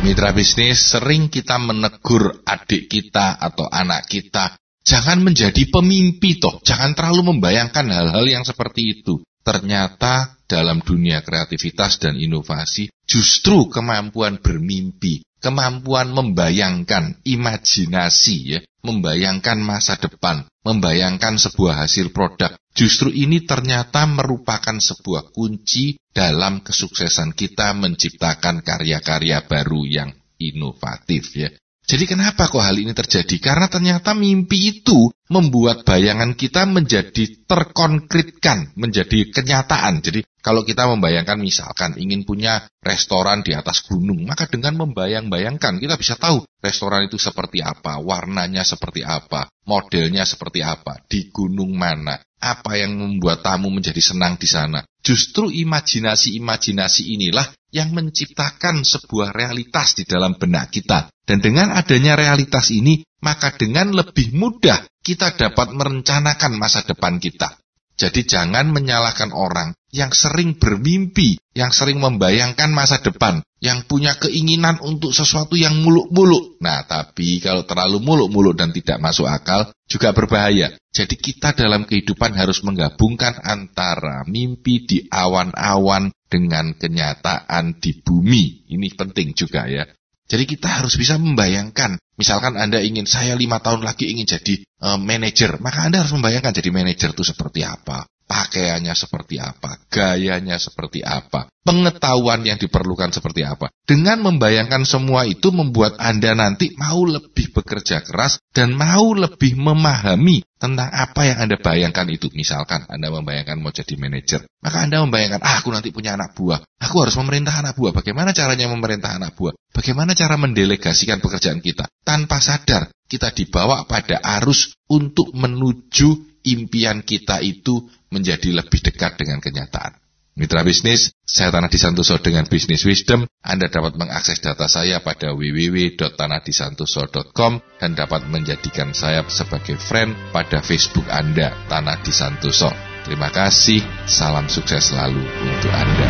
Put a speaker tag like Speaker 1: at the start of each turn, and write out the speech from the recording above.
Speaker 1: Mitra bisnis sering kita menegur adik kita atau anak kita. Jangan menjadi pemimpi toh, jangan terlalu membayangkan hal-hal yang seperti itu. Ternyata dalam dunia kreativitas dan inovasi justru kemampuan bermimpi, kemampuan membayangkan imajinasi ya, membayangkan masa depan, membayangkan sebuah hasil produk. Justru ini ternyata merupakan sebuah kunci dalam kesuksesan kita menciptakan karya-karya baru yang inovatif ya. Jadi kenapa kok hal ini terjadi? Karena ternyata mimpi itu membuat bayangan kita menjadi terkonkretkan, menjadi kenyataan. Jadi kalau kita membayangkan misalkan ingin punya restoran di atas gunung, maka dengan membayang-bayangkan kita bisa tahu restoran itu seperti apa, warnanya seperti apa, modelnya seperti apa, di gunung mana, apa yang membuat tamu menjadi senang di sana. Justru imajinasi-imajinasi inilah yang menciptakan sebuah realitas di dalam benak kita. Dan dengan adanya realitas ini, maka dengan lebih mudah kita dapat merencanakan masa depan kita. Jadi jangan menyalahkan orang yang sering bermimpi, yang sering membayangkan masa depan, yang punya keinginan untuk sesuatu yang muluk-muluk. Nah, tapi kalau terlalu muluk-muluk dan tidak masuk akal, juga berbahaya. Jadi kita dalam kehidupan harus menggabungkan antara mimpi di awan-awan dengan kenyataan di bumi. Ini penting juga ya. Jadi kita harus bisa membayangkan, misalkan Anda ingin saya lima tahun lagi ingin jadi uh, manajer, maka Anda harus membayangkan jadi manajer itu seperti apa pakaiannya seperti apa, gayanya seperti apa, pengetahuan yang diperlukan seperti apa. Dengan membayangkan semua itu membuat Anda nanti mau lebih bekerja keras dan mau lebih memahami tentang apa yang Anda bayangkan itu. Misalkan Anda membayangkan mau jadi manajer, maka Anda membayangkan, ah aku nanti punya anak buah, aku harus memerintah anak buah. Bagaimana caranya memerintah anak buah? Bagaimana cara mendelegasikan pekerjaan kita? Tanpa sadar, kita dibawa pada arus untuk menuju impian kita itu menjadi lebih dekat dengan kenyataan. Mitra bisnis, saya Tanah Disantoso dengan Bisnis Wisdom. Anda dapat mengakses data saya pada www.tanahdisantoso.com dan dapat menjadikan saya sebagai friend pada Facebook Anda, Tanah Disantoso. Terima kasih, salam sukses selalu untuk Anda.